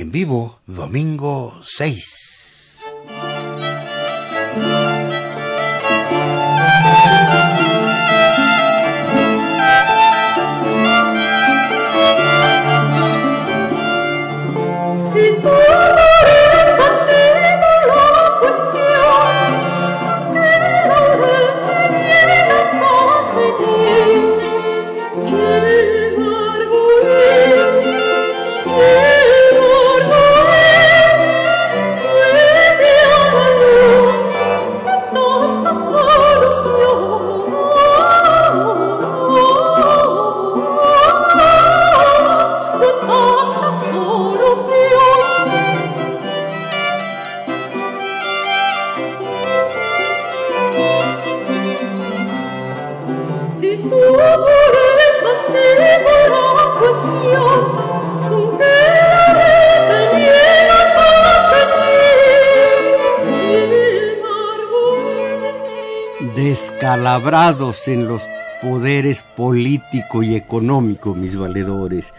en vivo, domingo 6. En los poderes político y económico, mis valedores.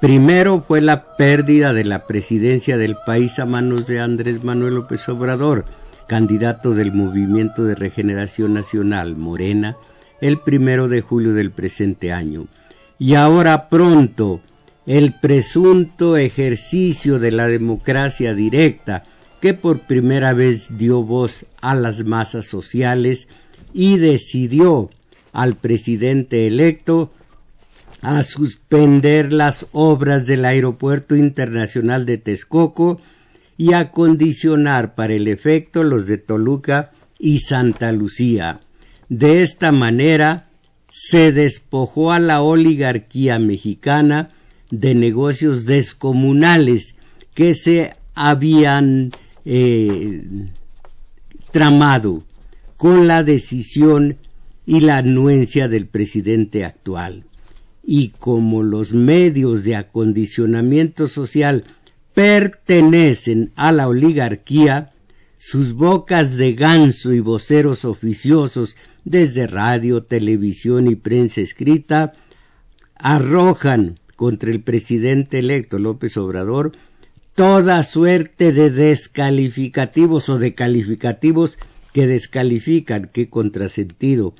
Primero fue la pérdida de la presidencia del país a manos de Andrés Manuel López Obrador, candidato del Movimiento de Regeneración Nacional, Morena, el primero de julio del presente año. Y ahora pronto, el presunto ejercicio de la democracia directa, que por primera vez dio voz a las masas sociales y decidió al presidente electo a suspender las obras del Aeropuerto Internacional de Texcoco y a condicionar para el efecto los de Toluca y Santa Lucía. De esta manera se despojó a la oligarquía mexicana de negocios descomunales que se habían eh, tramado con la decisión y la anuencia del presidente actual. Y como los medios de acondicionamiento social pertenecen a la oligarquía, sus bocas de ganso y voceros oficiosos desde radio, televisión y prensa escrita arrojan contra el presidente electo López Obrador toda suerte de descalificativos o de calificativos que descalifican, qué contrasentido,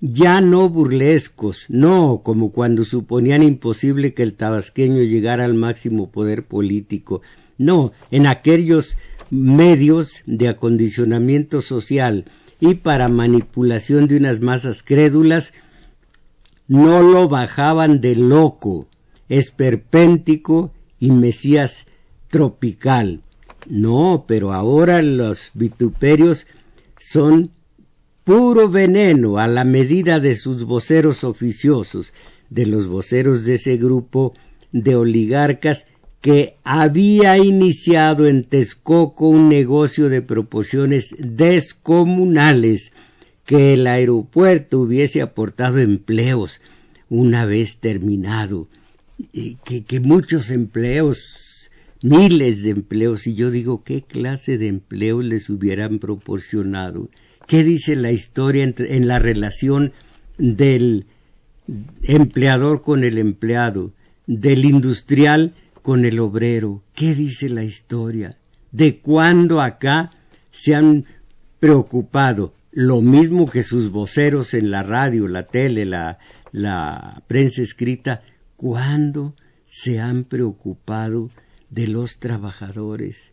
ya no burlescos, no como cuando suponían imposible que el tabasqueño llegara al máximo poder político, no, en aquellos medios de acondicionamiento social y para manipulación de unas masas crédulas, no lo bajaban de loco, esperpéntico y mesías tropical. No, pero ahora los vituperios son puro veneno a la medida de sus voceros oficiosos, de los voceros de ese grupo de oligarcas que había iniciado en Texcoco un negocio de proporciones descomunales, que el aeropuerto hubiese aportado empleos una vez terminado, que, que muchos empleos, miles de empleos, y yo digo, ¿qué clase de empleos les hubieran proporcionado? ¿Qué dice la historia en la relación del empleador con el empleado, del industrial con el obrero? ¿Qué dice la historia? ¿De cuándo acá se han preocupado? Lo mismo que sus voceros en la radio, la tele, la, la prensa escrita, ¿cuándo se han preocupado de los trabajadores?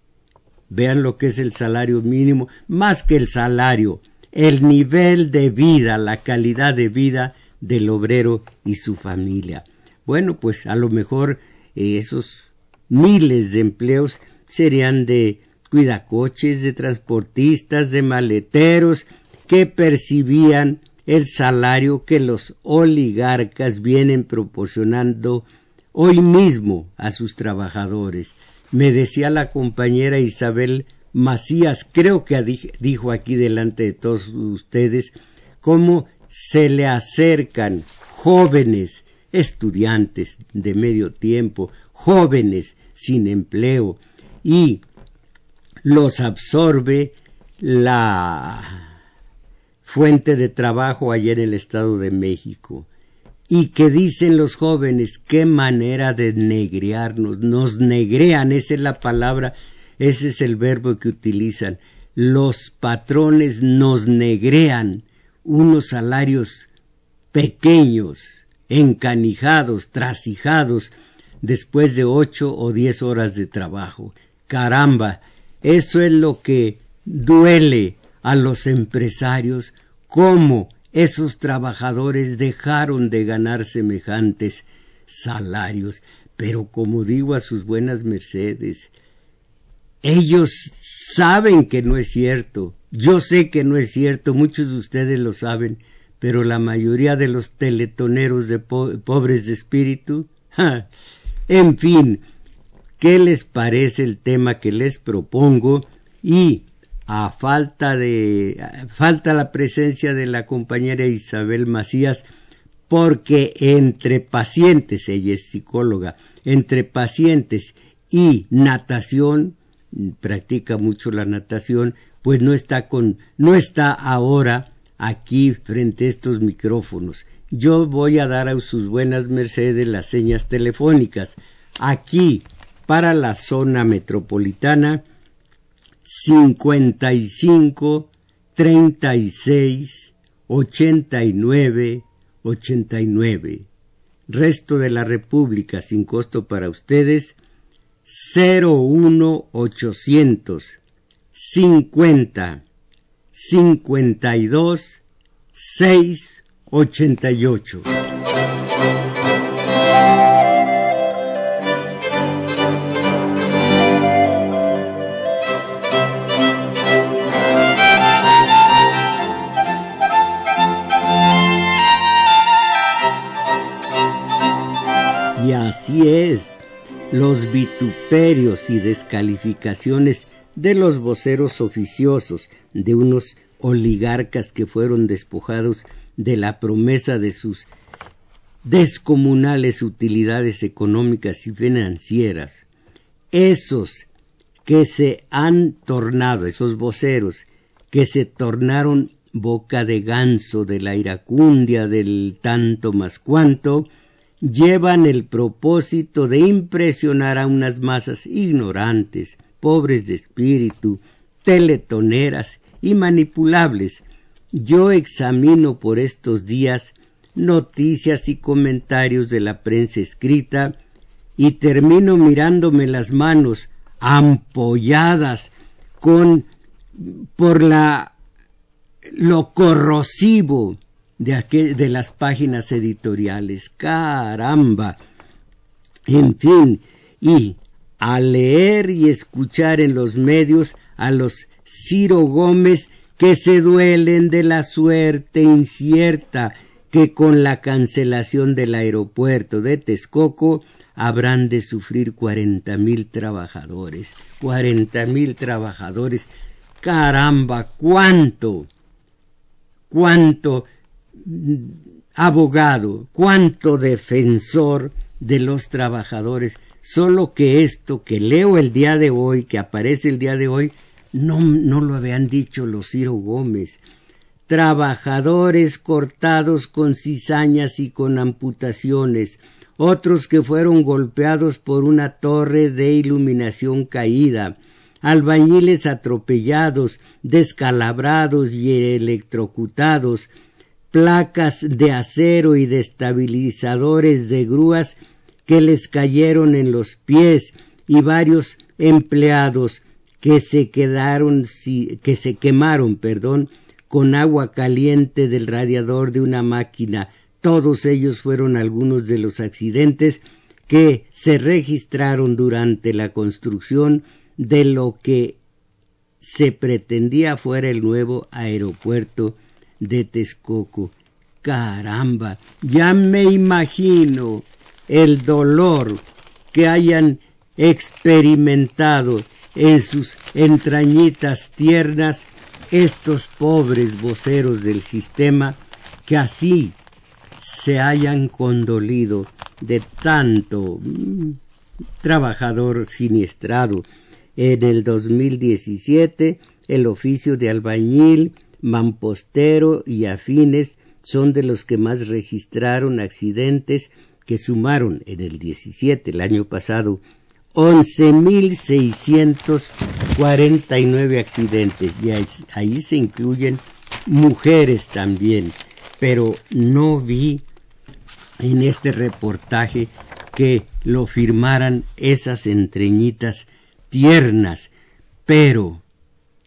Vean lo que es el salario mínimo, más que el salario, el nivel de vida, la calidad de vida del obrero y su familia. Bueno, pues a lo mejor eh, esos miles de empleos serían de cuidacoches, de transportistas, de maleteros, que percibían el salario que los oligarcas vienen proporcionando hoy mismo a sus trabajadores me decía la compañera Isabel Macías, creo que dijo aquí delante de todos ustedes, cómo se le acercan jóvenes estudiantes de medio tiempo, jóvenes sin empleo, y los absorbe la fuente de trabajo allá en el Estado de México. Y que dicen los jóvenes, qué manera de negrearnos, nos negrean, esa es la palabra, ese es el verbo que utilizan. Los patrones nos negrean unos salarios pequeños, encanijados, trasijados, después de ocho o diez horas de trabajo. Caramba, eso es lo que duele a los empresarios, cómo esos trabajadores dejaron de ganar semejantes salarios, pero como digo a sus buenas mercedes, ellos saben que no es cierto, yo sé que no es cierto, muchos de ustedes lo saben, pero la mayoría de los teletoneros de pobres de espíritu, en fin, ¿qué les parece el tema que les propongo? Y a falta de falta la presencia de la compañera Isabel Macías porque entre pacientes, ella es psicóloga, entre pacientes y natación, practica mucho la natación, pues no está con no está ahora aquí frente a estos micrófonos. Yo voy a dar a sus buenas mercedes las señas telefónicas. Aquí, para la zona metropolitana, 55 36 89 89. Resto de la República sin costo para ustedes 01 800 50 52 6 Y así es, los vituperios y descalificaciones de los voceros oficiosos, de unos oligarcas que fueron despojados de la promesa de sus descomunales utilidades económicas y financieras, esos que se han tornado, esos voceros, que se tornaron boca de ganso de la iracundia del tanto más cuanto, llevan el propósito de impresionar a unas masas ignorantes, pobres de espíritu, teletoneras y manipulables. Yo examino por estos días noticias y comentarios de la prensa escrita y termino mirándome las manos ampolladas con por la lo corrosivo de, de las páginas editoriales. Caramba. En fin, y a leer y escuchar en los medios a los Ciro Gómez que se duelen de la suerte incierta que con la cancelación del aeropuerto de Texcoco habrán de sufrir cuarenta mil trabajadores. Cuarenta mil trabajadores. Caramba, cuánto, cuánto abogado, cuánto defensor de los trabajadores, solo que esto que leo el día de hoy, que aparece el día de hoy, no, no lo habían dicho los Ciro Gómez. Trabajadores cortados con cizañas y con amputaciones, otros que fueron golpeados por una torre de iluminación caída, albañiles atropellados, descalabrados y electrocutados, placas de acero y destabilizadores de grúas que les cayeron en los pies y varios empleados que se quedaron que se quemaron, perdón, con agua caliente del radiador de una máquina. Todos ellos fueron algunos de los accidentes que se registraron durante la construcción de lo que se pretendía fuera el nuevo aeropuerto de Texcoco. Caramba, ya me imagino el dolor que hayan experimentado en sus entrañitas tiernas estos pobres voceros del sistema que así se hayan condolido de tanto mm, trabajador siniestrado. En el 2017 el oficio de albañil Mampostero y afines son de los que más registraron accidentes que sumaron en el 17, el año pasado, 11.649 accidentes. Y ahí se incluyen mujeres también, pero no vi en este reportaje que lo firmaran esas entreñitas tiernas, pero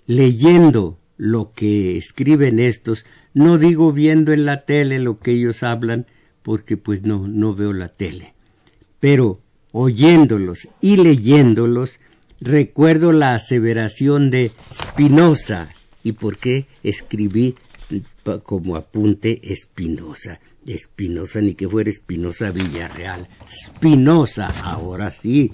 leyendo lo que escriben estos, no digo viendo en la tele lo que ellos hablan, porque pues no, no veo la tele. Pero oyéndolos y leyéndolos, recuerdo la aseveración de Spinoza. ¿Y por qué escribí como apunte Espinosa? Espinosa ni que fuera Espinosa Villarreal. Spinoza, ahora sí,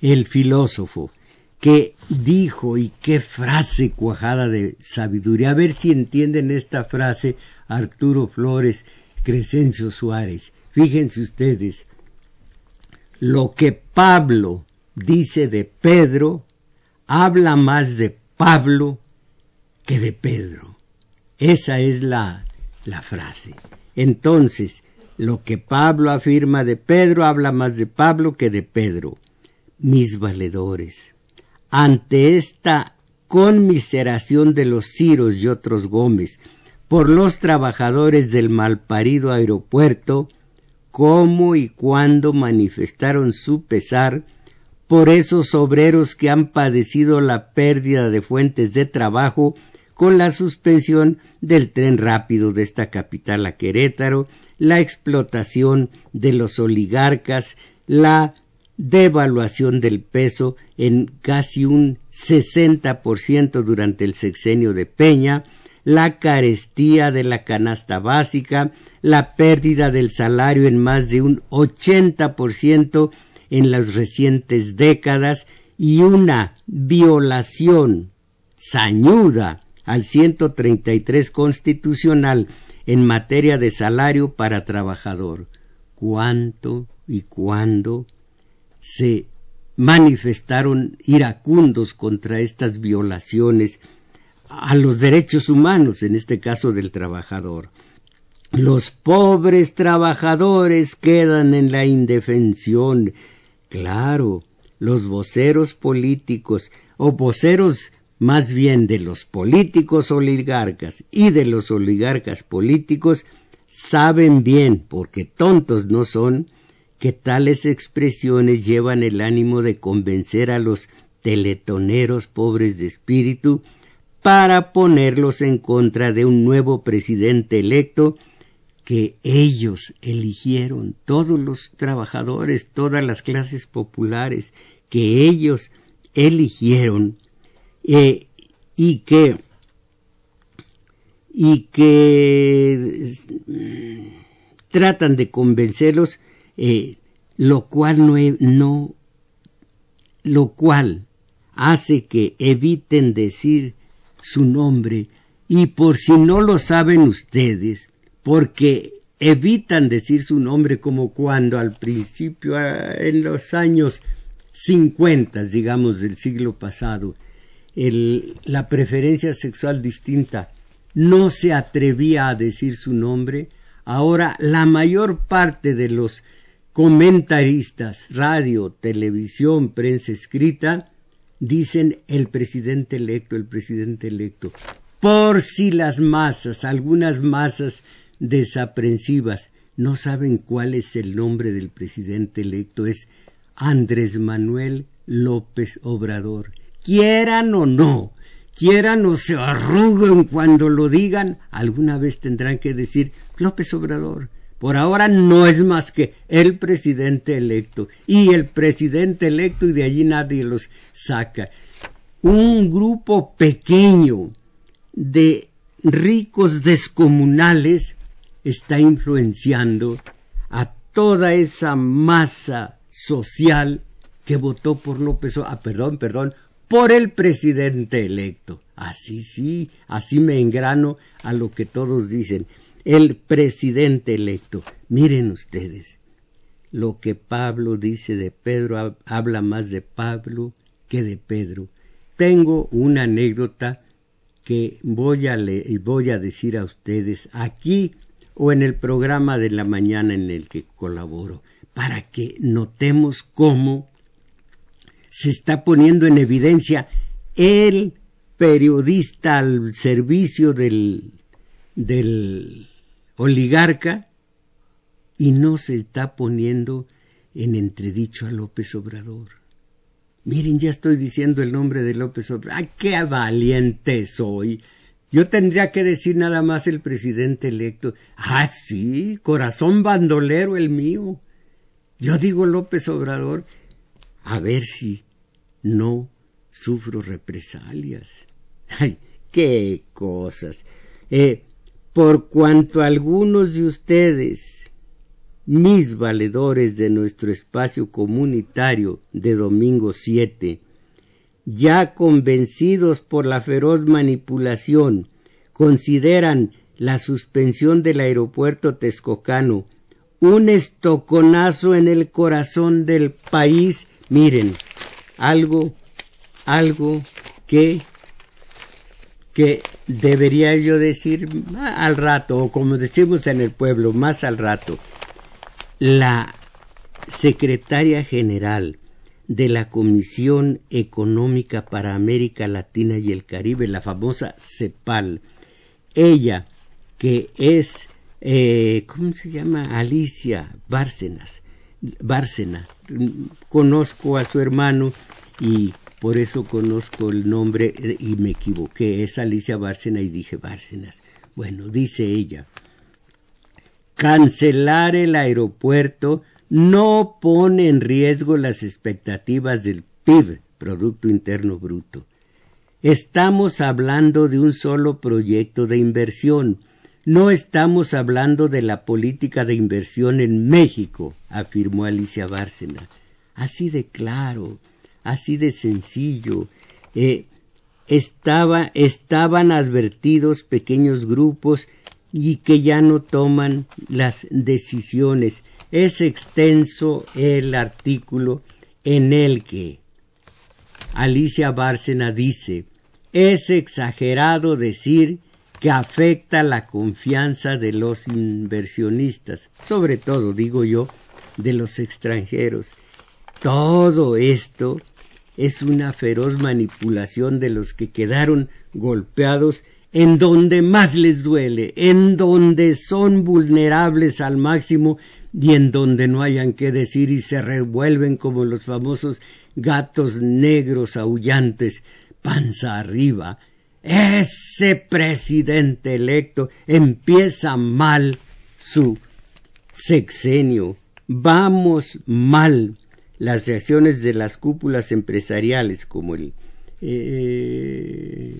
el filósofo, que dijo y qué frase cuajada de sabiduría. A ver si entienden esta frase Arturo Flores, Crescencio Suárez. Fíjense ustedes, lo que Pablo dice de Pedro habla más de Pablo que de Pedro. Esa es la, la frase. Entonces, lo que Pablo afirma de Pedro habla más de Pablo que de Pedro. Mis valedores, ante esta conmiseración de los Ciros y otros Gómez por los trabajadores del malparido aeropuerto, cómo y cuándo manifestaron su pesar por esos obreros que han padecido la pérdida de fuentes de trabajo con la suspensión del tren rápido de esta capital a Querétaro, la explotación de los oligarcas, la devaluación del peso en casi un 60% durante el sexenio de Peña, la carestía de la canasta básica, la pérdida del salario en más de un 80% en las recientes décadas y una violación sañuda al 133 constitucional en materia de salario para trabajador. ¿Cuánto y cuándo se manifestaron iracundos contra estas violaciones a los derechos humanos, en este caso del trabajador. Los pobres trabajadores quedan en la indefensión. Claro, los voceros políticos o voceros más bien de los políticos oligarcas y de los oligarcas políticos saben bien, porque tontos no son, que tales expresiones llevan el ánimo de convencer a los teletoneros pobres de espíritu para ponerlos en contra de un nuevo presidente electo que ellos eligieron, todos los trabajadores, todas las clases populares, que ellos eligieron eh, y que y que tratan de convencerlos eh, lo cual no, no lo cual hace que eviten decir su nombre. Y por si no lo saben ustedes porque evitan decir su nombre como cuando al principio ah, en los años cincuenta digamos del siglo pasado el, la preferencia sexual distinta no se atrevía a decir su nombre ahora la mayor parte de los comentaristas, radio, televisión, prensa escrita, dicen el presidente electo, el presidente electo. Por si las masas, algunas masas desaprensivas, no saben cuál es el nombre del presidente electo, es Andrés Manuel López Obrador. Quieran o no, quieran o se arruguen cuando lo digan, alguna vez tendrán que decir López Obrador. Por ahora no es más que el presidente electo y el presidente electo y de allí nadie los saca. Un grupo pequeño de ricos descomunales está influenciando a toda esa masa social que votó por López, ah, perdón, perdón, por el presidente electo. Así sí, así me engrano a lo que todos dicen el presidente electo. Miren ustedes, lo que Pablo dice de Pedro habla más de Pablo que de Pedro. Tengo una anécdota que voy a, voy a decir a ustedes aquí o en el programa de la mañana en el que colaboro, para que notemos cómo se está poniendo en evidencia el periodista al servicio del, del oligarca y no se está poniendo en entredicho a López Obrador. Miren, ya estoy diciendo el nombre de López Obrador. ¡Ay, qué valiente soy! Yo tendría que decir nada más el presidente electo. Ah, sí, corazón bandolero el mío. Yo digo López Obrador, a ver si no sufro represalias. Ay, qué cosas. Eh, por cuanto algunos de ustedes, mis valedores de nuestro espacio comunitario de domingo 7, ya convencidos por la feroz manipulación, consideran la suspensión del aeropuerto texcocano un estoconazo en el corazón del país. Miren, algo, algo que, que debería yo decir al rato, o como decimos en el pueblo, más al rato. La secretaria general de la Comisión Económica para América Latina y el Caribe, la famosa CEPAL. Ella, que es, eh, ¿cómo se llama? Alicia Bárcenas, Bárcena. Conozco a su hermano y por eso conozco el nombre eh, y me equivoqué. Es Alicia Bárcena y dije Bárcenas. Bueno, dice ella, cancelar el aeropuerto no pone en riesgo las expectativas del PIB, Producto Interno Bruto. Estamos hablando de un solo proyecto de inversión. No estamos hablando de la política de inversión en México, afirmó Alicia Bárcena. Así de claro, así de sencillo. Eh, estaba, estaban advertidos pequeños grupos y que ya no toman las decisiones es extenso el artículo en el que Alicia Bárcena dice es exagerado decir que afecta la confianza de los inversionistas, sobre todo, digo yo, de los extranjeros. Todo esto es una feroz manipulación de los que quedaron golpeados en donde más les duele, en donde son vulnerables al máximo y en donde no hayan que decir y se revuelven como los famosos gatos negros aullantes, panza arriba. Ese presidente electo empieza mal su sexenio. Vamos mal. Las reacciones de las cúpulas empresariales como el eh,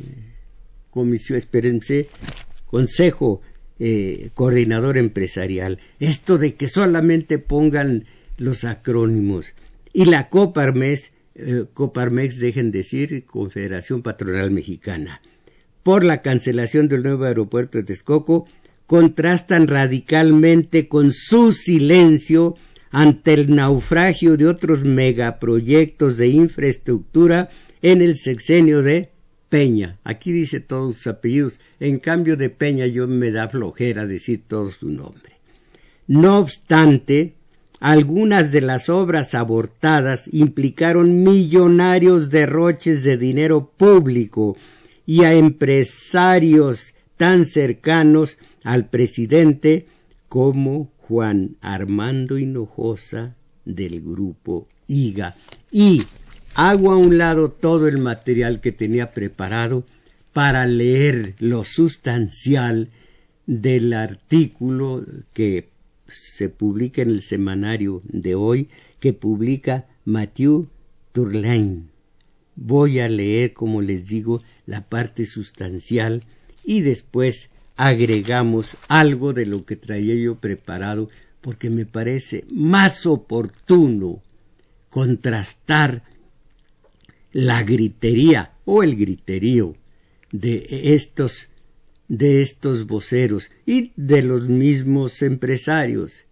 comisión, espérense, Consejo eh, coordinador empresarial. Esto de que solamente pongan los acrónimos. Y la Coparmex, eh, Coparmex dejen decir Confederación Patronal Mexicana. Por la cancelación del nuevo aeropuerto de Texcoco, contrastan radicalmente con su silencio ante el naufragio de otros megaproyectos de infraestructura en el sexenio de Peña. Aquí dice todos sus apellidos. En cambio de Peña yo me da flojera decir todo su nombre. No obstante, algunas de las obras abortadas implicaron millonarios derroches de dinero público y a empresarios tan cercanos al presidente como Juan Armando Hinojosa del grupo IGA y hago a un lado todo el material que tenía preparado para leer lo sustancial del artículo que se publica en el semanario de hoy, que publica Mathieu Tourlaine. Voy a leer, como les digo, la parte sustancial y después agregamos algo de lo que traía yo preparado porque me parece más oportuno contrastar la gritería o el griterío de estos de estos voceros y de los mismos empresarios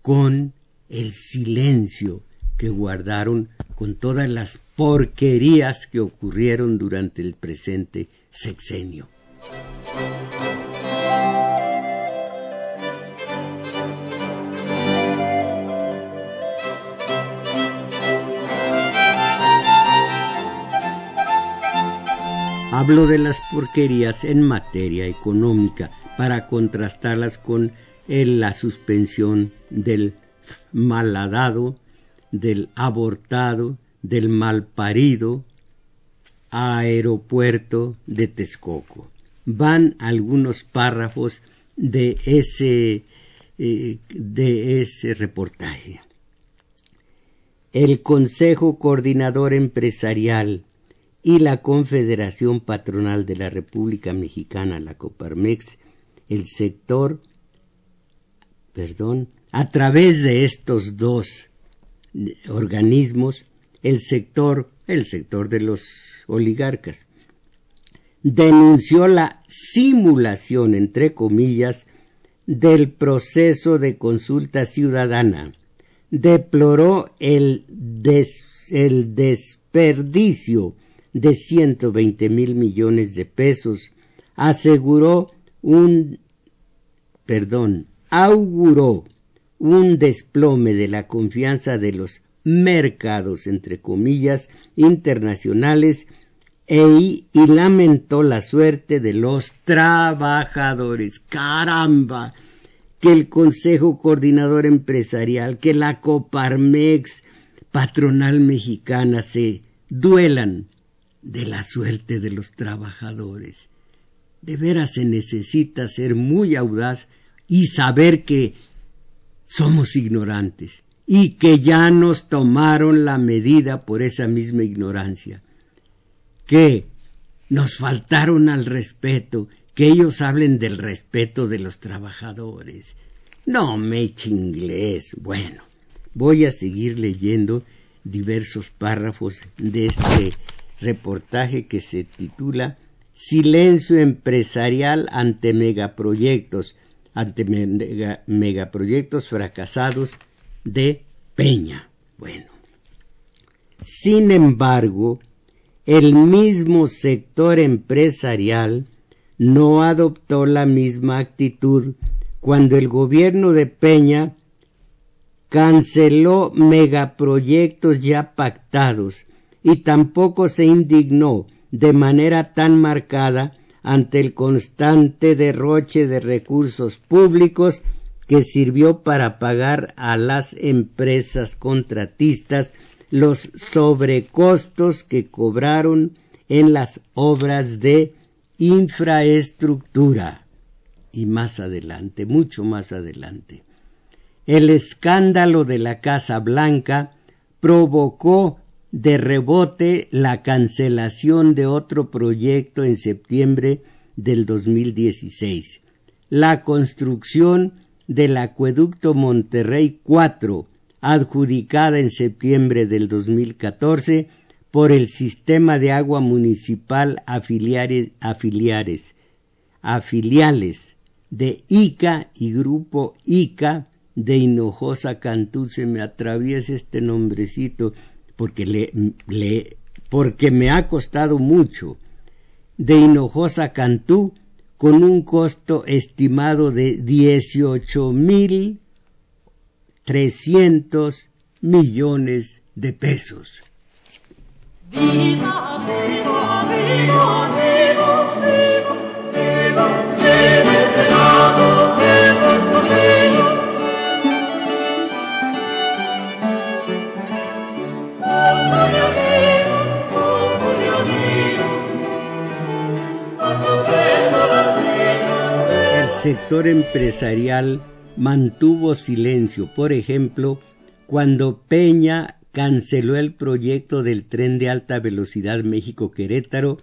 con el silencio que guardaron con todas las porquerías que ocurrieron durante el presente sexenio. Hablo de las porquerías en materia económica para contrastarlas con la suspensión del maladado, del abortado, del malparido aeropuerto de Texcoco. Van algunos párrafos de ese, eh, de ese reportaje. El Consejo Coordinador Empresarial y la Confederación Patronal de la República Mexicana, la Coparmex, el sector, perdón, a través de estos dos organismos, el sector, el sector de los oligarcas, denunció la simulación, entre comillas, del proceso de consulta ciudadana, deploró el, el desperdicio de 120 mil millones de pesos, aseguró un, perdón, auguró un desplome de la confianza de los mercados, entre comillas, internacionales e, y lamentó la suerte de los trabajadores. Caramba, que el Consejo Coordinador Empresarial, que la Coparmex patronal mexicana se duelan de la suerte de los trabajadores. De veras se necesita ser muy audaz y saber que somos ignorantes y que ya nos tomaron la medida por esa misma ignorancia, que nos faltaron al respeto, que ellos hablen del respeto de los trabajadores. No me inglés. Bueno, voy a seguir leyendo diversos párrafos de este reportaje que se titula Silencio empresarial ante megaproyectos, ante megaproyectos fracasados de Peña. Bueno, sin embargo, el mismo sector empresarial no adoptó la misma actitud cuando el gobierno de Peña canceló megaproyectos ya pactados y tampoco se indignó de manera tan marcada ante el constante derroche de recursos públicos que sirvió para pagar a las empresas contratistas los sobrecostos que cobraron en las obras de infraestructura. Y más adelante, mucho más adelante. El escándalo de la Casa Blanca provocó de rebote la cancelación de otro proyecto en septiembre del 2016, la construcción del acueducto Monterrey 4, adjudicada en septiembre del 2014 por el sistema de agua municipal afiliares, afiliares, afiliales de ICA y Grupo ICA de Hinojosa Cantú. Se me atraviesa este nombrecito porque, le, le, porque me ha costado mucho, de Hinojosa Cantú, con un costo estimado de dieciocho mil trescientos millones de pesos. Sector empresarial mantuvo silencio, por ejemplo, cuando Peña canceló el proyecto del tren de alta velocidad México-Querétaro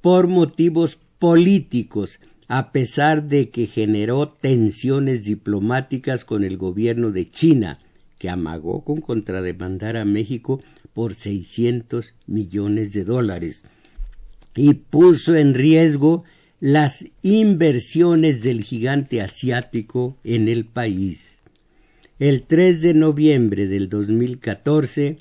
por motivos políticos, a pesar de que generó tensiones diplomáticas con el gobierno de China, que amagó con contrademandar a México por 600 millones de dólares y puso en riesgo las inversiones del gigante asiático en el país. El 3 de noviembre del 2014,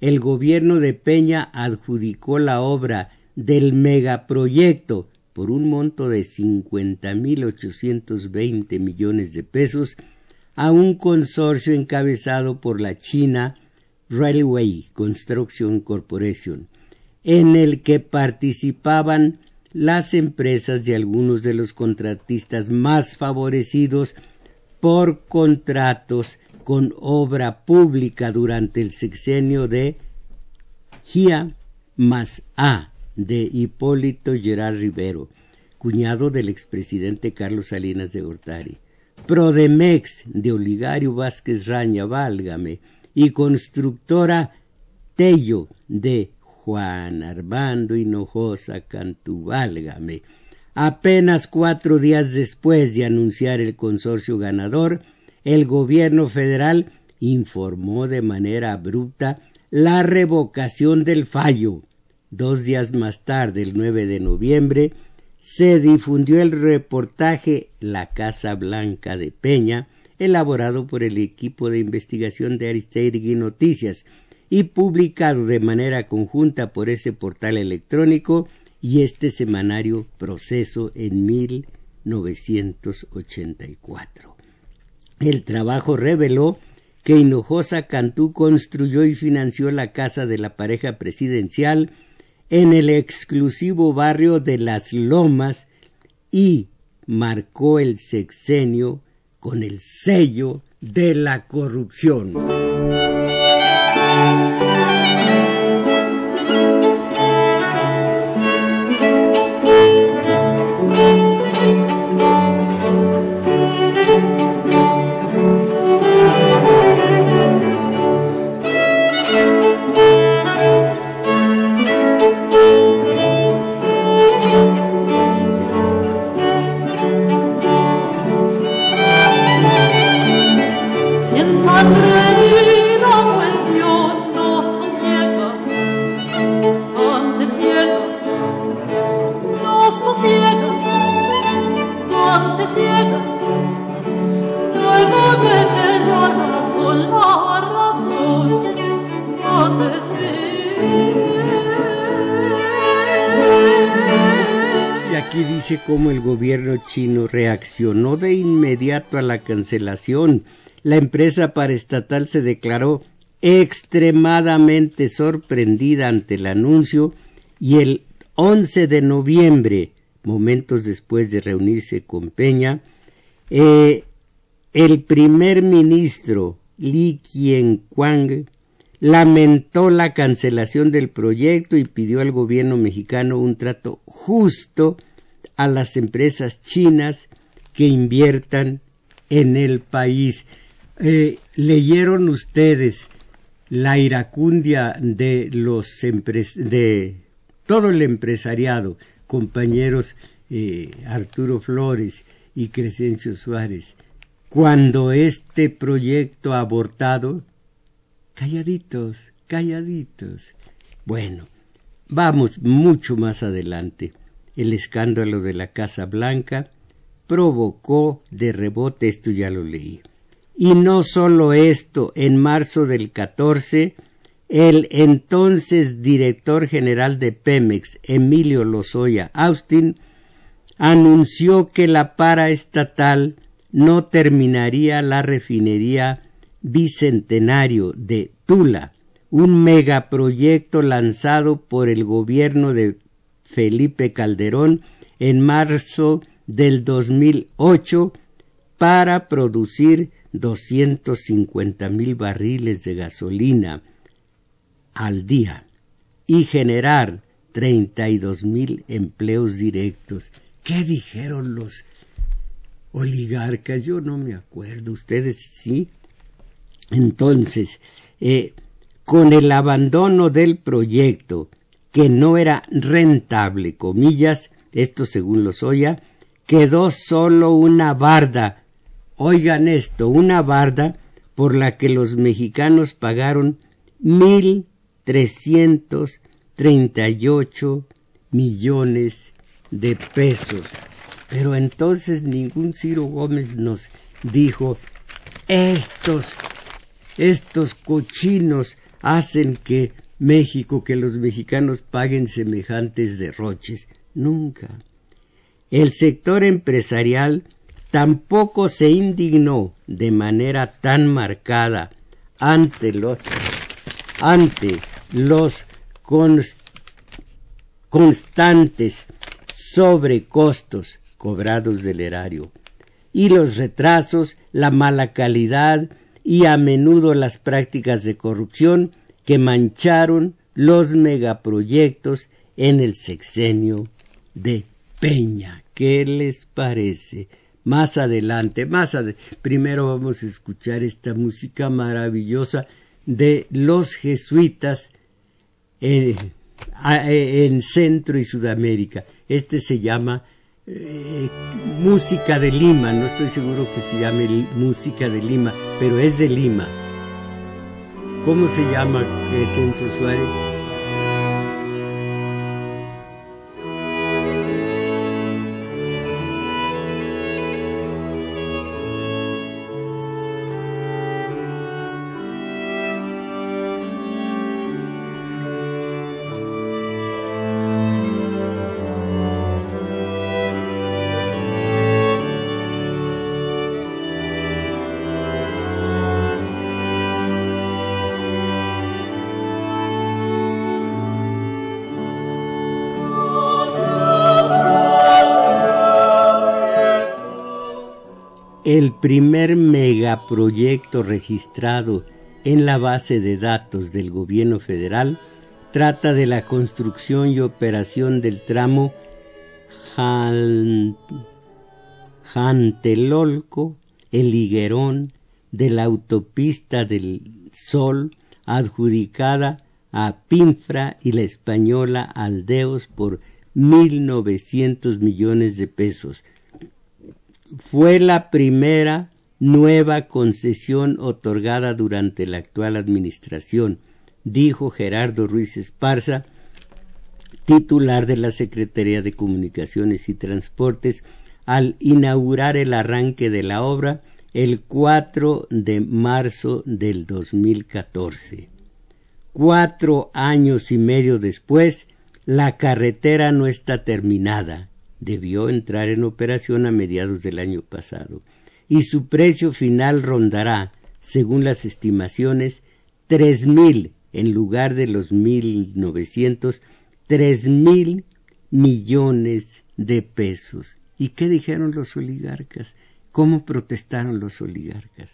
el gobierno de Peña adjudicó la obra del megaproyecto por un monto de veinte millones de pesos a un consorcio encabezado por la China Railway Construction Corporation, en el que participaban las empresas de algunos de los contratistas más favorecidos por contratos con obra pública durante el sexenio de GIA más A de Hipólito Gerard Rivero, cuñado del expresidente Carlos Salinas de Gortari. Prodemex de Oligario Vázquez Raña, válgame, y constructora Tello de Juan Armando Hinojosa Cantú, válgame. Apenas cuatro días después de anunciar el consorcio ganador, el gobierno federal informó de manera abrupta la revocación del fallo. Dos días más tarde, el 9 de noviembre, se difundió el reportaje La Casa Blanca de Peña, elaborado por el equipo de investigación de Aristegui Noticias y publicado de manera conjunta por ese portal electrónico y este semanario Proceso en 1984. El trabajo reveló que Hinojosa Cantú construyó y financió la casa de la pareja presidencial en el exclusivo barrio de Las Lomas y marcó el sexenio con el sello de la corrupción. Reaccionó de inmediato a la cancelación. La empresa paraestatal se declaró extremadamente sorprendida ante el anuncio y el 11 de noviembre, momentos después de reunirse con Peña, eh, el primer ministro Li Qianquang lamentó la cancelación del proyecto y pidió al gobierno mexicano un trato justo a las empresas chinas que inviertan en el país. Eh, ¿Leyeron ustedes la iracundia de los de todo el empresariado, compañeros eh, Arturo Flores y Crescencio Suárez, cuando este proyecto abortado, calladitos, calladitos. Bueno, vamos mucho más adelante el escándalo de la Casa Blanca provocó de rebote, esto ya lo leí. Y no solo esto, en marzo del 14, el entonces director general de Pemex, Emilio Lozoya Austin, anunció que la paraestatal no terminaría la refinería bicentenario de Tula, un megaproyecto lanzado por el gobierno de Felipe Calderón en marzo del 2008 para producir 250 mil barriles de gasolina al día y generar 32 mil empleos directos. ¿Qué dijeron los oligarcas? Yo no me acuerdo, ustedes sí. Entonces, eh, con el abandono del proyecto que no era rentable, comillas, esto según los Lozoya, quedó solo una barda. Oigan esto, una barda por la que los mexicanos pagaron mil trescientos treinta y ocho millones de pesos. Pero entonces ningún Ciro Gómez nos dijo estos, estos cochinos hacen que México que los mexicanos paguen semejantes derroches. Nunca. El sector empresarial tampoco se indignó de manera tan marcada ante los ante los constantes sobrecostos cobrados del erario, y los retrasos, la mala calidad y a menudo las prácticas de corrupción que mancharon los megaproyectos en el sexenio de Peña. ¿Qué les parece? Más adelante, más adelante. Primero vamos a escuchar esta música maravillosa de los jesuitas en, en Centro y Sudamérica. Este se llama eh, música de Lima, no estoy seguro que se llame música de Lima, pero es de Lima. ¿Cómo se llama Censo Suárez? Primer megaproyecto registrado en la base de datos del gobierno federal trata de la construcción y operación del tramo Jantelolco, El Higuerón, de la autopista del Sol, adjudicada a Pinfra y la española Aldeos por 1.900 millones de pesos, fue la primera nueva concesión otorgada durante la actual administración, dijo Gerardo Ruiz Esparza, titular de la Secretaría de Comunicaciones y Transportes, al inaugurar el arranque de la obra el 4 de marzo del 2014. Cuatro años y medio después, la carretera no está terminada debió entrar en operación a mediados del año pasado y su precio final rondará, según las estimaciones, tres mil en lugar de los mil novecientos, tres mil millones de pesos. ¿Y qué dijeron los oligarcas? ¿Cómo protestaron los oligarcas?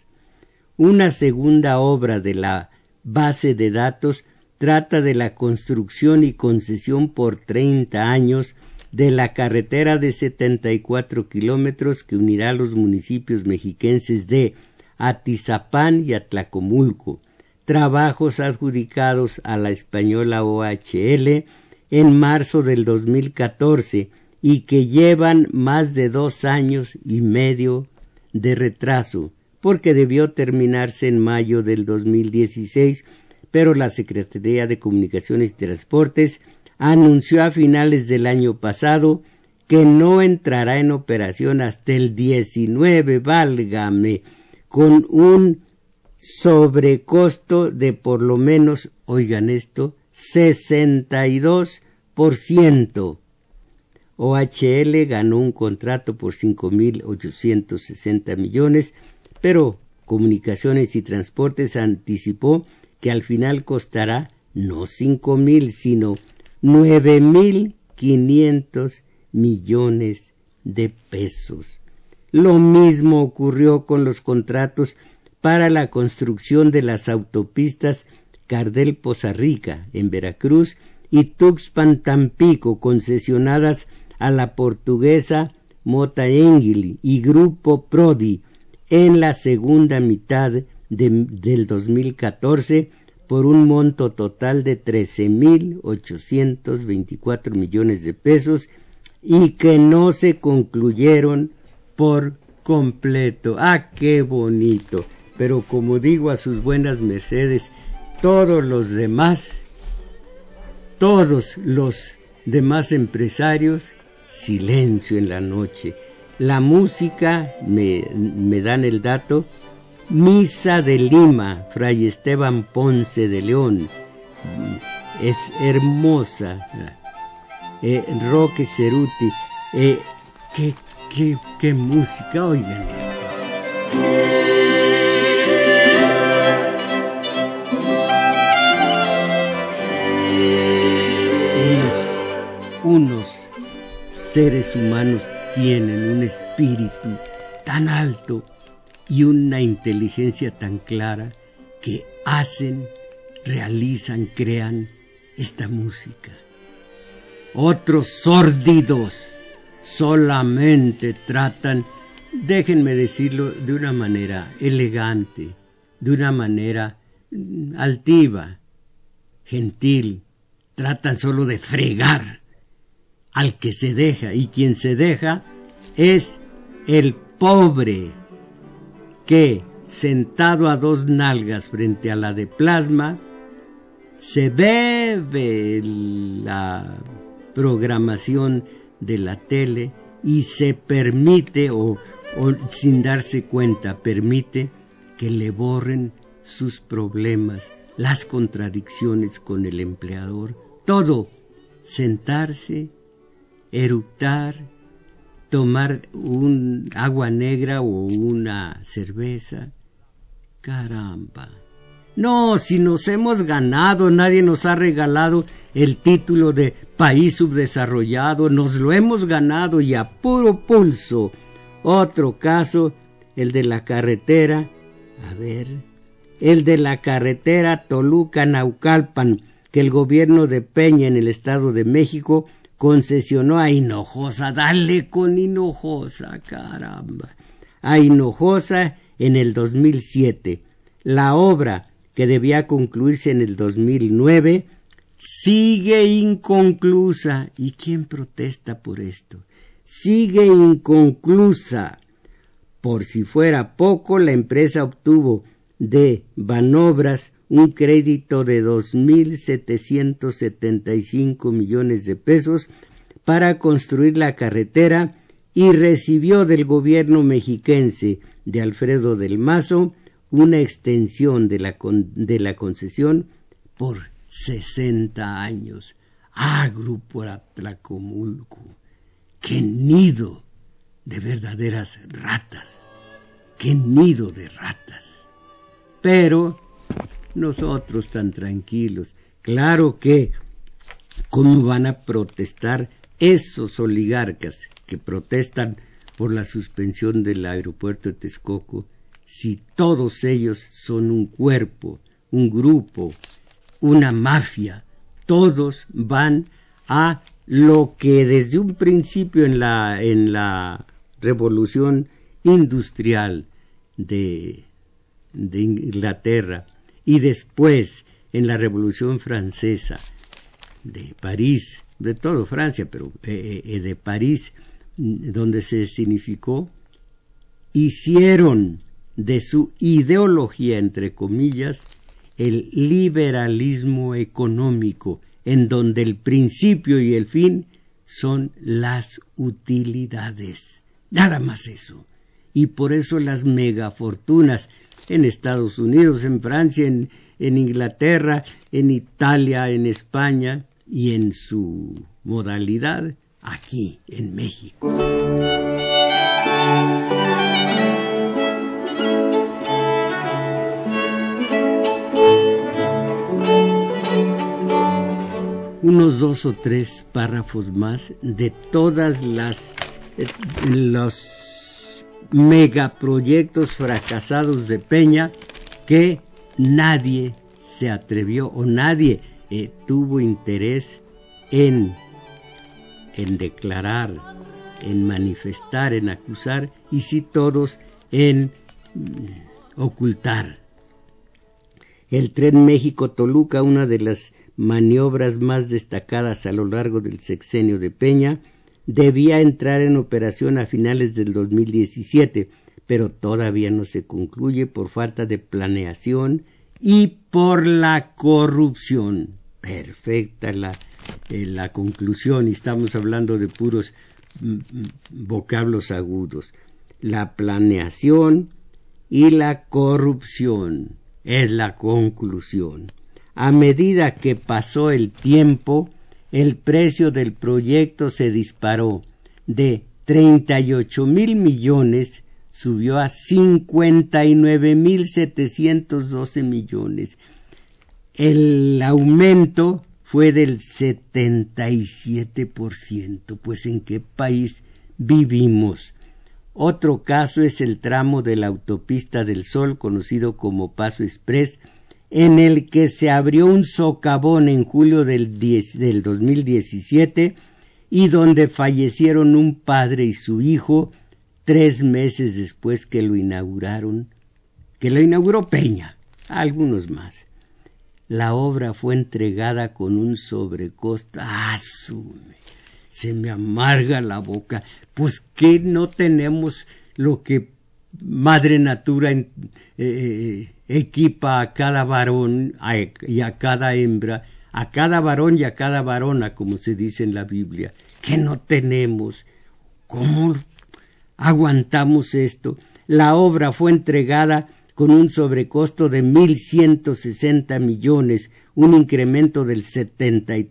Una segunda obra de la base de datos trata de la construcción y concesión por treinta años de la carretera de 74 kilómetros que unirá los municipios mexiquenses de Atizapán y Atlacomulco, trabajos adjudicados a la española OHL en marzo del 2014 y que llevan más de dos años y medio de retraso, porque debió terminarse en mayo del 2016, pero la Secretaría de Comunicaciones y Transportes anunció a finales del año pasado que no entrará en operación hasta el 19, válgame, con un sobrecosto de por lo menos, oigan esto, 62%. OHL ganó un contrato por 5.860 millones, pero Comunicaciones y Transportes anticipó que al final costará no 5.000, sino nueve mil quinientos millones de pesos. Lo mismo ocurrió con los contratos para la construcción de las autopistas Cardel Poza Rica en Veracruz y Tuxpan Tampico concesionadas a la portuguesa Mota Engil y Grupo Prodi en la segunda mitad del 2014 por un monto total de trece mil ochocientos veinticuatro millones de pesos y que no se concluyeron por completo. Ah, qué bonito. Pero como digo a sus buenas mercedes, todos los demás, todos los demás empresarios, silencio en la noche. La música, me, me dan el dato, Misa de Lima, Fray Esteban Ponce de León. Es hermosa. Eh, Roque Ceruti. Eh, qué, qué, qué música, oigan Unos, unos seres humanos tienen un espíritu tan alto y una inteligencia tan clara que hacen, realizan, crean esta música. Otros sórdidos solamente tratan, déjenme decirlo de una manera elegante, de una manera mm, altiva, gentil, tratan solo de fregar al que se deja y quien se deja es el pobre que sentado a dos nalgas frente a la de plasma se bebe la programación de la tele y se permite o, sin darse cuenta permite que le borren sus problemas, las contradicciones con el empleador, todo, sentarse, eructar, tomar un agua negra o una cerveza. Caramba. No, si nos hemos ganado, nadie nos ha regalado el título de país subdesarrollado, nos lo hemos ganado y a puro pulso. Otro caso, el de la carretera, a ver, el de la carretera Toluca-Naucalpan, que el gobierno de Peña en el Estado de México concesionó a Hinojosa, dale con Hinojosa, caramba, a Hinojosa en el 2007. La obra, que debía concluirse en el 2009, sigue inconclusa. ¿Y quién protesta por esto? Sigue inconclusa. Por si fuera poco, la empresa obtuvo de Banobras un crédito de 2.775 millones de pesos para construir la carretera y recibió del gobierno mexiquense de Alfredo del Mazo una extensión de la, de la concesión por 60 años. Ah, Grupo Atlacomulco, qué nido de verdaderas ratas, qué nido de ratas. Pero nosotros tan tranquilos. Claro que, ¿cómo van a protestar esos oligarcas que protestan por la suspensión del aeropuerto de Texcoco si todos ellos son un cuerpo, un grupo, una mafia? Todos van a lo que desde un principio en la, en la revolución industrial de, de Inglaterra y después en la Revolución Francesa de París, de todo Francia, pero eh, eh, de París, donde se significó, hicieron de su ideología, entre comillas, el liberalismo económico, en donde el principio y el fin son las utilidades. Nada más eso. Y por eso las megafortunas en Estados Unidos, en Francia, en, Inglaterra, en Italia, en España y en su modalidad aquí en México. unos dos o tres párrafos más de todas las eh, los megaproyectos fracasados de Peña que nadie se atrevió o nadie eh, tuvo interés en, en declarar, en manifestar, en acusar y sí todos en mm, ocultar. El tren México-Toluca, una de las maniobras más destacadas a lo largo del sexenio de Peña, debía entrar en operación a finales del 2017, pero todavía no se concluye por falta de planeación y por la corrupción. Perfecta la, eh, la conclusión, y estamos hablando de puros mm, mm, vocablos agudos. La planeación y la corrupción es la conclusión. A medida que pasó el tiempo, el precio del proyecto se disparó de 38 mil millones subió a 59 mil 712 millones. El aumento fue del 77%. Pues en qué país vivimos. Otro caso es el tramo de la autopista del Sol, conocido como Paso Express, en el que se abrió un socavón en julio del, del 2017 y donde fallecieron un padre y su hijo tres meses después que lo inauguraron, que lo inauguró Peña, algunos más. La obra fue entregada con un sobrecosto. ¡Asume! Se me amarga la boca. Pues que no tenemos lo que Madre Natura eh, eh, equipa a cada varón y a cada hembra a cada varón y a cada varona, como se dice en la Biblia, que no tenemos. ¿Cómo aguantamos esto? La obra fue entregada con un sobrecosto de mil ciento sesenta millones, un incremento del setenta y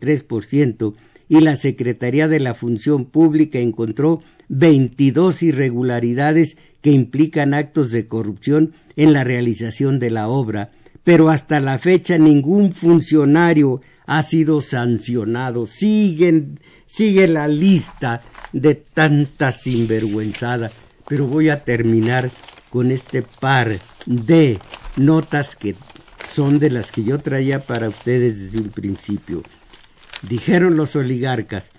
la Secretaría de la Función Pública encontró veintidós irregularidades que implican actos de corrupción en la realización de la obra, pero hasta la fecha ningún funcionario ha sido sancionado. Siguen, sigue la lista de tantas sinvergüenzadas. Pero voy a terminar con este par de notas que son de las que yo traía para ustedes desde un principio. Dijeron los oligarcas,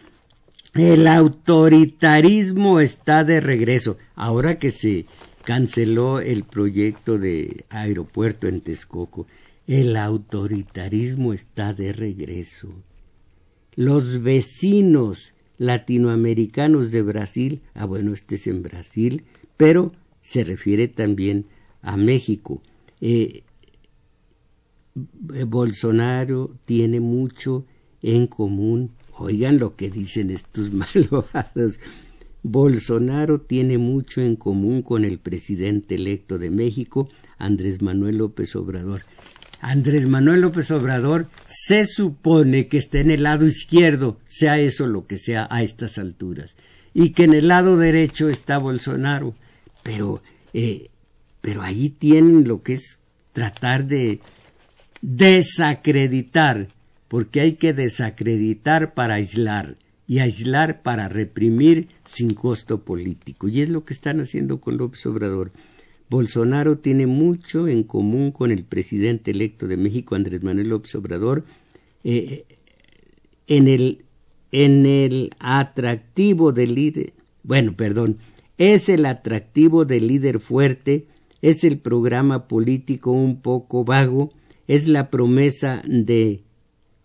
el autoritarismo está de regreso. Ahora que se canceló el proyecto de aeropuerto en Texcoco, el autoritarismo está de regreso. Los vecinos latinoamericanos de Brasil, ah bueno, este es en Brasil, pero se refiere también a México. Eh, Bolsonaro tiene mucho en común. Oigan lo que dicen estos malvados. Bolsonaro tiene mucho en común con el presidente electo de México, Andrés Manuel López Obrador. Andrés Manuel López Obrador se supone que está en el lado izquierdo, sea eso lo que sea a estas alturas, y que en el lado derecho está Bolsonaro, pero, eh, pero allí tienen lo que es tratar de desacreditar, porque hay que desacreditar para aislar y aislar para reprimir sin costo político, y es lo que están haciendo con López Obrador. Bolsonaro tiene mucho en común con el presidente electo de México, Andrés Manuel López Obrador, eh, en, el, en el atractivo del líder, bueno, perdón, es el atractivo del líder fuerte, es el programa político un poco vago, es la promesa de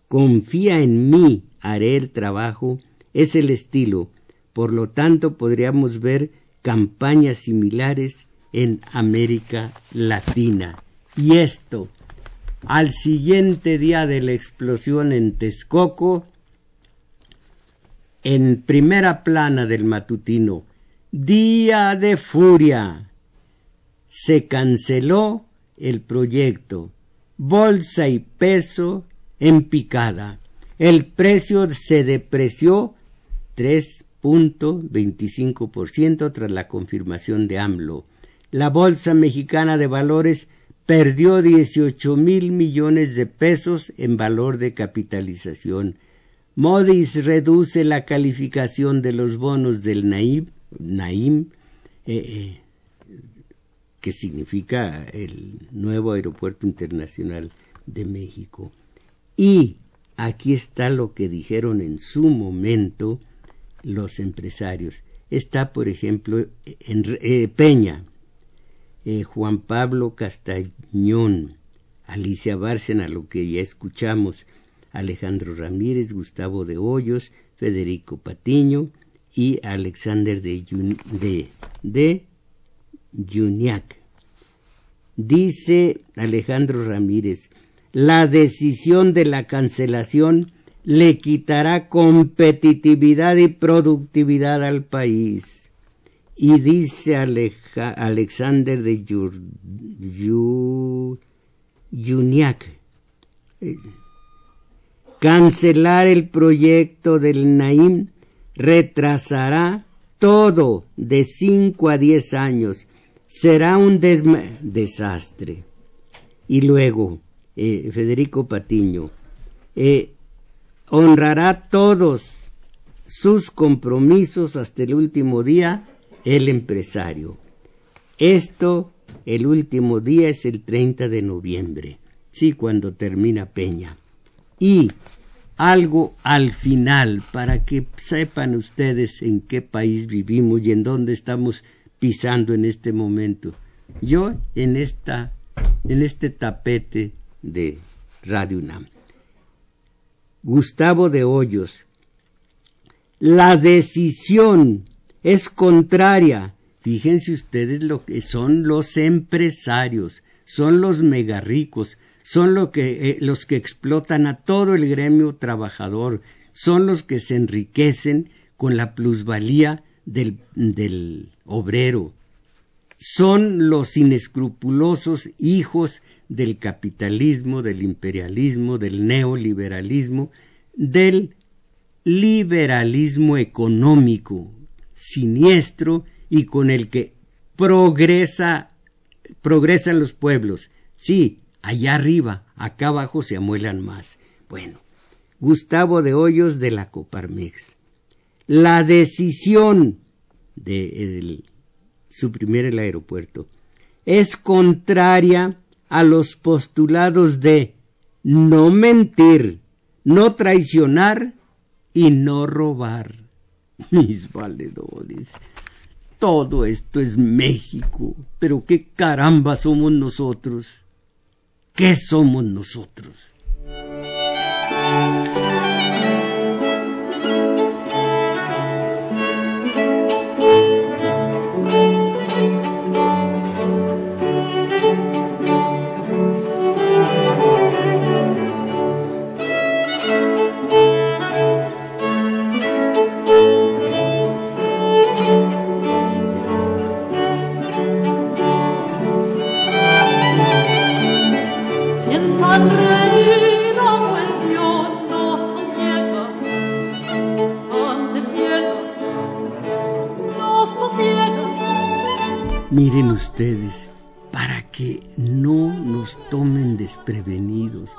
confía en mí, haré el trabajo, es el estilo. Por lo tanto, podríamos ver campañas similares en América Latina. Y esto, al siguiente día de la explosión en Texcoco, en primera plana del matutino, día de furia, se canceló el proyecto, bolsa y peso en picada. El precio se depreció 3.25% tras la confirmación de AMLO la Bolsa Mexicana de Valores perdió 18 mil millones de pesos en valor de capitalización. Modis reduce la calificación de los bonos del Naim, eh, eh, que significa el nuevo aeropuerto internacional de México. Y aquí está lo que dijeron en su momento los empresarios. Está, por ejemplo, en eh, Peña, eh, Juan Pablo Castañón, Alicia Bárcena, lo que ya escuchamos, Alejandro Ramírez, Gustavo de Hoyos, Federico Patiño y Alexander de, de, de. Dice Alejandro Ramírez, la decisión de la cancelación le quitará competitividad y productividad al país y dice Alexander de Juniac, eh, cancelar el proyecto del Naim retrasará todo de 5 a 10 años. Será un desastre. Y luego, eh, Federico Patiño, eh, honrará todos sus compromisos hasta el último día el empresario. Esto, el último día es el 30 de noviembre, sí, cuando termina Peña. Y algo al final, para que sepan ustedes en qué país vivimos y en dónde estamos pisando en este momento. Yo en esta en este tapete de Radio UNAM. Gustavo de Hoyos. La decisión es contraria. Fíjense ustedes lo que son los empresarios, son los megarricos, son lo que, eh, los que explotan a todo el gremio trabajador, son los que se enriquecen con la plusvalía del, del obrero, son los inescrupulosos hijos del capitalismo, del imperialismo, del neoliberalismo, del liberalismo económico siniestro y con el que progresa progresan los pueblos. Sí, allá arriba, acá abajo se amuelan más. Bueno, Gustavo de Hoyos de la Coparmex. La decisión de, suprimir el aeropuerto es contraria a los postulados de no mentir, no traicionar y no robar. Mis valedores, todo esto es México, pero qué caramba somos nosotros. ¿Qué somos nosotros? Miren ustedes, para que no nos tomen desprevenidos,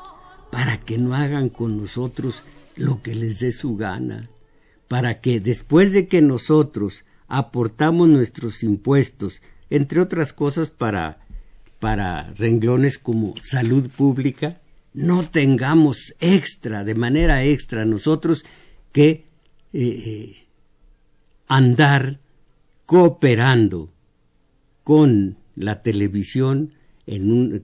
para que no hagan con nosotros lo que les dé su gana, para que después de que nosotros aportamos nuestros impuestos, entre otras cosas para, para renglones como salud pública, no tengamos extra, de manera extra, nosotros que eh, eh, andar cooperando con la televisión en un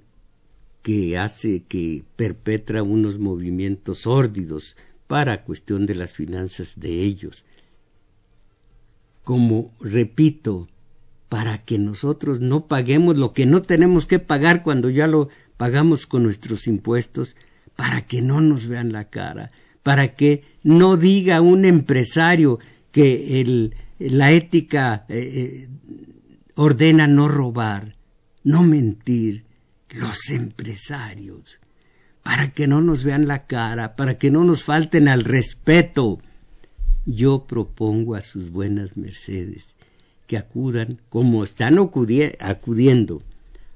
que hace que perpetra unos movimientos sórdidos para cuestión de las finanzas de ellos. Como repito, para que nosotros no paguemos lo que no tenemos que pagar cuando ya lo pagamos con nuestros impuestos, para que no nos vean la cara, para que no diga un empresario que el, la ética eh, eh, ordena no robar, no mentir, los empresarios, para que no nos vean la cara, para que no nos falten al respeto. Yo propongo a sus buenas mercedes que acudan, como están acudiendo,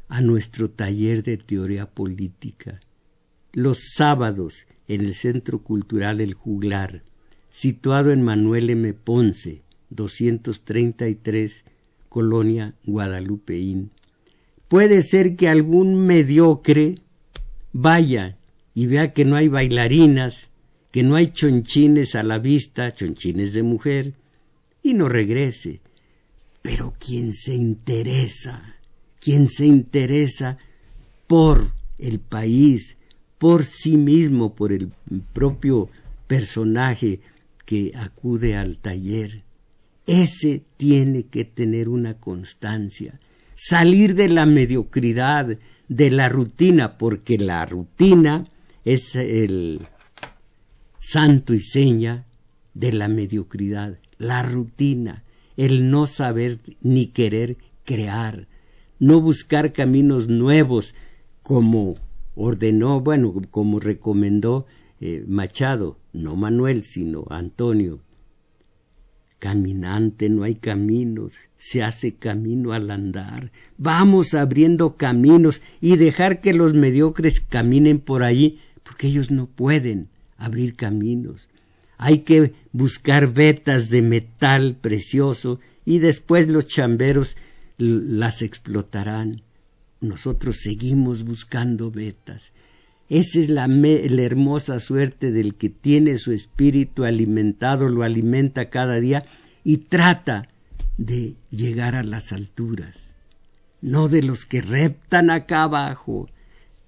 a nuestro taller de teoría política, los sábados en el Centro Cultural El Juglar, situado en Manuel M. Ponce, 233 colonia guadalupeín. Puede ser que algún mediocre vaya y vea que no hay bailarinas, que no hay chonchines a la vista, chonchines de mujer, y no regrese. Pero quien se interesa, quien se interesa por el país, por sí mismo, por el propio personaje que acude al taller, ese tiene que tener una constancia, salir de la mediocridad, de la rutina, porque la rutina es el santo y seña de la mediocridad, la rutina, el no saber ni querer crear, no buscar caminos nuevos como ordenó, bueno, como recomendó eh, Machado, no Manuel, sino Antonio, Caminante no hay caminos, se hace camino al andar. Vamos abriendo caminos y dejar que los mediocres caminen por ahí, porque ellos no pueden. abrir caminos. Hay que buscar vetas de metal precioso y después los chamberos las explotarán. Nosotros seguimos buscando vetas. Esa es la, hermosa suerte del que tiene su espíritu alimentado, lo alimenta cada día y trata de llegar a las alturas, no de los que reptan acá abajo,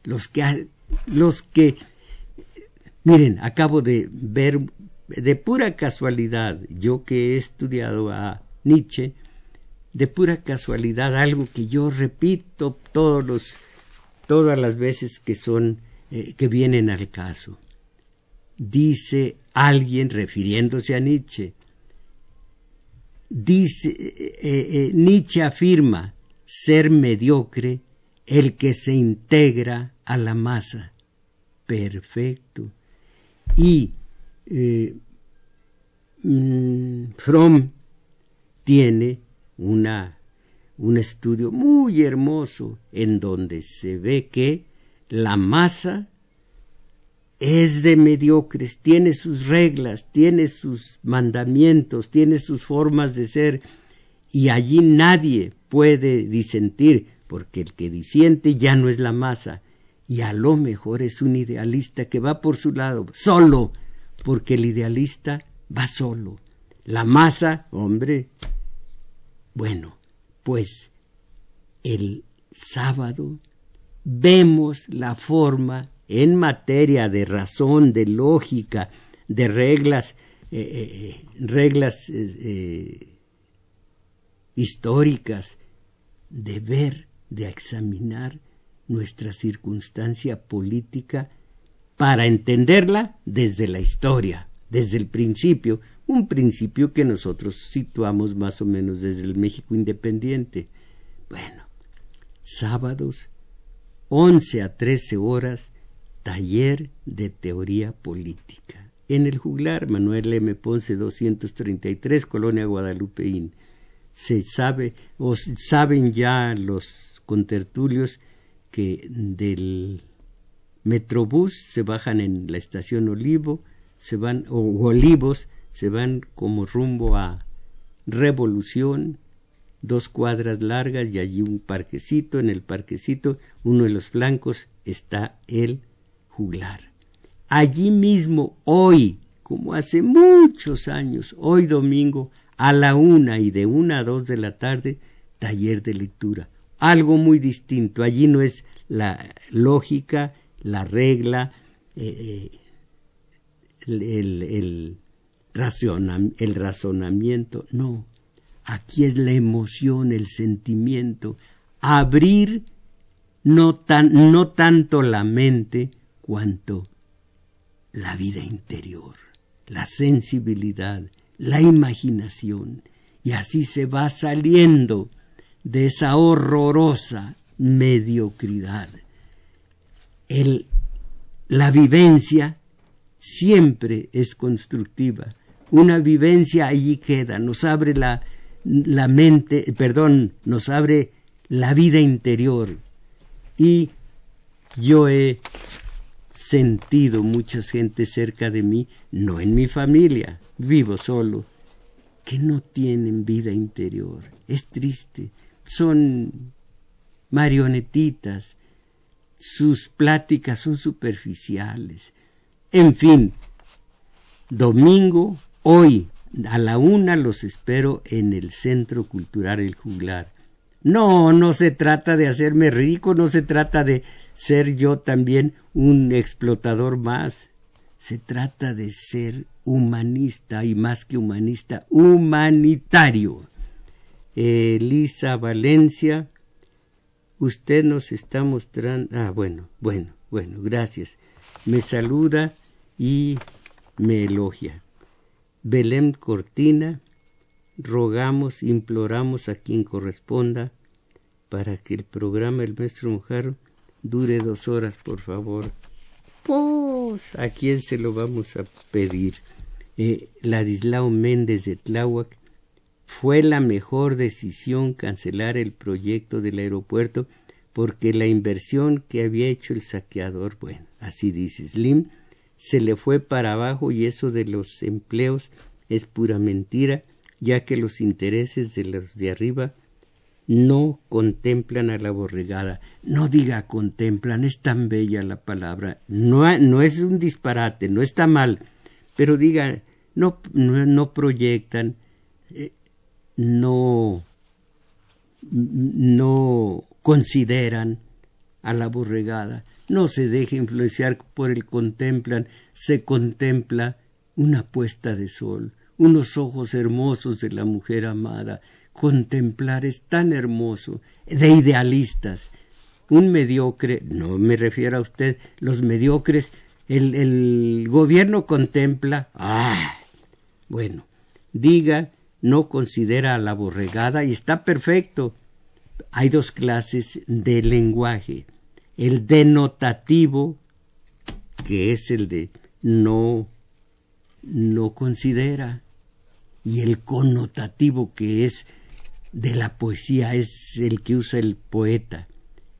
los que, los que, miren, acabo de ver de pura casualidad, yo que he estudiado a Nietzsche, de pura casualidad algo que yo repito todas las veces que son eh, que vienen al caso. Dice alguien refiriéndose a Nietzsche, dice eh, eh, Nietzsche afirma ser mediocre el que se integra a la masa. Perfecto. Y mm, Fromm tiene una, un estudio muy hermoso en donde se ve que la masa es de mediocres, tiene sus reglas, tiene sus mandamientos, tiene sus formas de ser, y allí nadie puede disentir, porque el que disiente ya no es la masa, y a lo mejor es un idealista que va por su lado, solo, porque el idealista va solo. La masa, hombre, bueno, pues el sábado vemos la forma en materia de razón, de lógica, de reglas, eh, eh, eh, reglas históricas, de ver, de examinar nuestra circunstancia política para entenderla desde la historia, desde el principio, un principio que nosotros situamos más o menos desde el México independiente. Bueno, sábados, 11 a 13 horas, taller de teoría política. En el juglar Manuel M. Ponce 233, Colonia Guadalupeín. Se sabe, o saben ya los contertulios que del Metrobús se bajan en la estación Olivo, se van, o Olivos, se van como rumbo a Revolución, dos cuadras largas y allí un parquecito, en el parquecito, uno de los flancos está el juglar. Allí mismo, hoy, como hace muchos años, hoy domingo, a la una y de una a dos de la tarde, taller de lectura. Algo muy distinto. Allí no es la lógica, la regla, eh, eh, el, el, el razonamiento, no. Aquí es la emoción, el sentimiento, abrir no, tan, no tanto la mente cuanto la vida interior, la sensibilidad, la imaginación, y así se va saliendo de esa horrorosa mediocridad. El, la vivencia siempre es constructiva. Una vivencia allí queda, nos abre la, la mente, perdón, nos abre la vida interior. Y yo he sentido mucha gente cerca de mí, no en mi familia, vivo solo, que no tienen vida interior. Es triste. Son marionetitas. Sus pláticas son superficiales. En fin, domingo, hoy, a la una los espero en el Centro Cultural El Juglar. No, no se trata de hacerme rico, no se trata de ser yo también un explotador más. Se trata de ser humanista y más que humanista, humanitario. Elisa Valencia, usted nos está mostrando. Ah, bueno, bueno, bueno, gracias. Me saluda y me elogia. Belén Cortina, rogamos, imploramos a quien corresponda para que el programa El Maestro Mujer dure dos horas, por favor. Pues, ¿a quién se lo vamos a pedir? Eh, Ladislao Méndez de Tláhuac, fue la mejor decisión cancelar el proyecto del aeropuerto porque la inversión que había hecho el saqueador, bueno, así dice Slim, se le fue para abajo y eso de los empleos es pura mentira, ya que los intereses de los de arriba no contemplan a la borregada. No diga contemplan, es tan bella la palabra. No, no es un disparate, no está mal, pero diga, no, no, proyectan, eh, no, no consideran a la borregada. No se deje influenciar por el contemplan, se contempla una puesta de sol, unos ojos hermosos de la mujer amada. Contemplar es tan hermoso, de idealistas. Un mediocre, no me refiero a usted, los mediocres, el, el gobierno contempla, ah, bueno, diga, no considera a la borregada y está perfecto. Hay dos clases de lenguaje el denotativo, que es el de no, no considera, y el connotativo, que es de la poesía, es el que usa el poeta.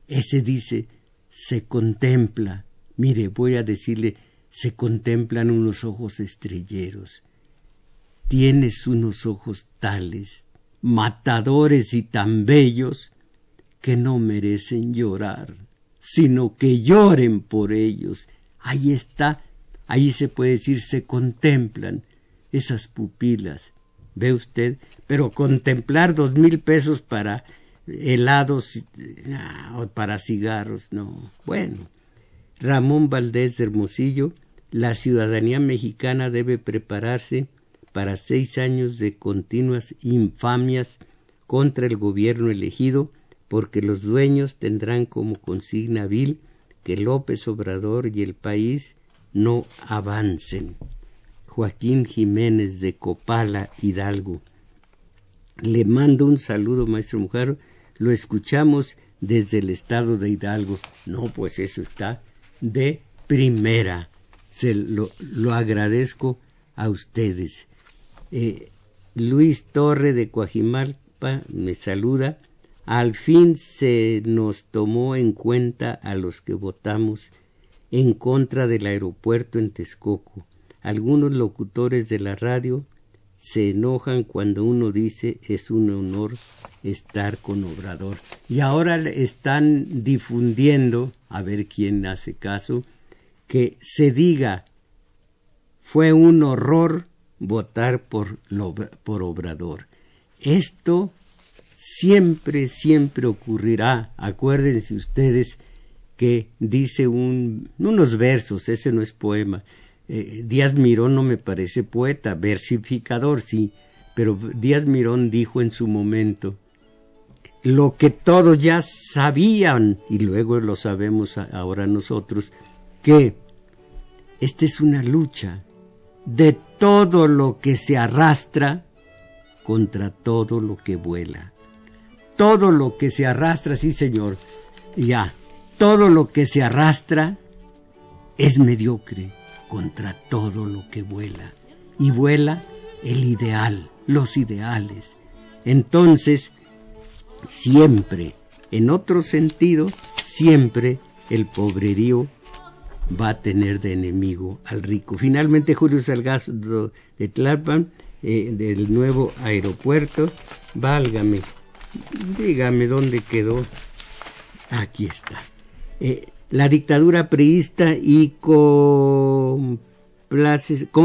Ese dice, se contempla. Mire, voy a decirle, se contemplan unos ojos estrelleros. Tienes unos ojos tales, matadores y tan bellos, que no merecen llorar sino que lloren por ellos. Ahí está, ahí se puede decir, se contemplan esas pupilas. ¿Ve usted? Pero contemplar dos mil pesos para helados ah, o para cigarros, no. Bueno, Ramón Valdés Hermosillo, la ciudadanía mexicana debe prepararse para seis años de continuas infamias contra el gobierno elegido porque los dueños tendrán como consigna vil que López Obrador y el país no avancen. Joaquín Jiménez de Copala, Hidalgo. Le mando un saludo, maestro Mujer. Lo escuchamos desde el estado de Hidalgo. No, pues eso está de primera. Se lo, lo agradezco a ustedes. Eh, Luis Torre de Coajimalpa me saluda al fin se nos tomó en cuenta a los que votamos en contra del aeropuerto en Texcoco. Algunos locutores de la radio se enojan cuando uno dice es un honor estar con Obrador. Y ahora están difundiendo, a ver quién hace caso, que se diga fue un horror votar por, por Obrador. Esto siempre, siempre ocurrirá. Acuérdense ustedes que dice un, unos versos, ese no es poema. Eh, Díaz Mirón no me parece poeta, versificador sí, pero Díaz Mirón dijo en su momento lo que todos ya sabían y luego lo sabemos ahora nosotros, que esta es una lucha de todo lo que se arrastra contra todo lo que vuela todo lo que se arrastra, sí señor, ya, todo lo que se arrastra es mediocre contra todo lo que vuela. Y vuela el ideal, los ideales. Entonces, siempre, en otro sentido, siempre el pobrerío va a tener de enemigo al rico. Finalmente, Julio Salgado de Tlalpan, eh, del nuevo aeropuerto, válgame, Dígame dónde quedó. Aquí está. Eh, la dictadura priista y,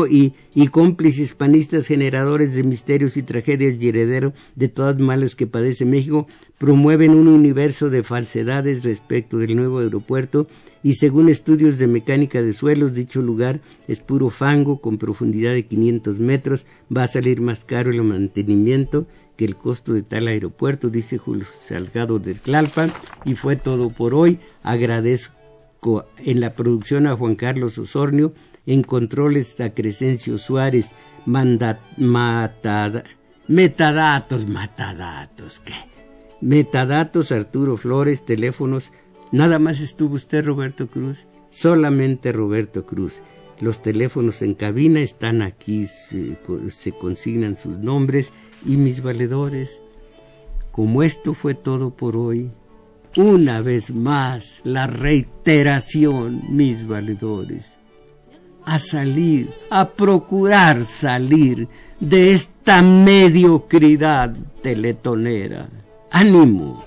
y, y, cómplices panistas generadores de misterios y tragedias y heredero de todas males que padece México promueven un universo de falsedades respecto del nuevo aeropuerto y según estudios de mecánica de suelos dicho lugar es puro fango con profundidad de 500 metros va a salir más caro el mantenimiento que el costo de tal aeropuerto, dice Julio Salgado de Tlalpan, y fue todo por hoy. Agradezco en la producción a Juan Carlos Osornio, en controles a Crescencio Suárez, manda, metadatos, matadatos, ¿qué? Metadatos Arturo Flores, teléfonos, nada más estuvo usted Roberto Cruz, solamente Roberto Cruz. Los teléfonos en cabina están aquí, se, consignan sus nombres y mis valedores. Como esto fue todo por hoy, una vez más la reiteración, mis valedores. a salir, a procurar salir de esta mediocridad teletonera. Ánimo,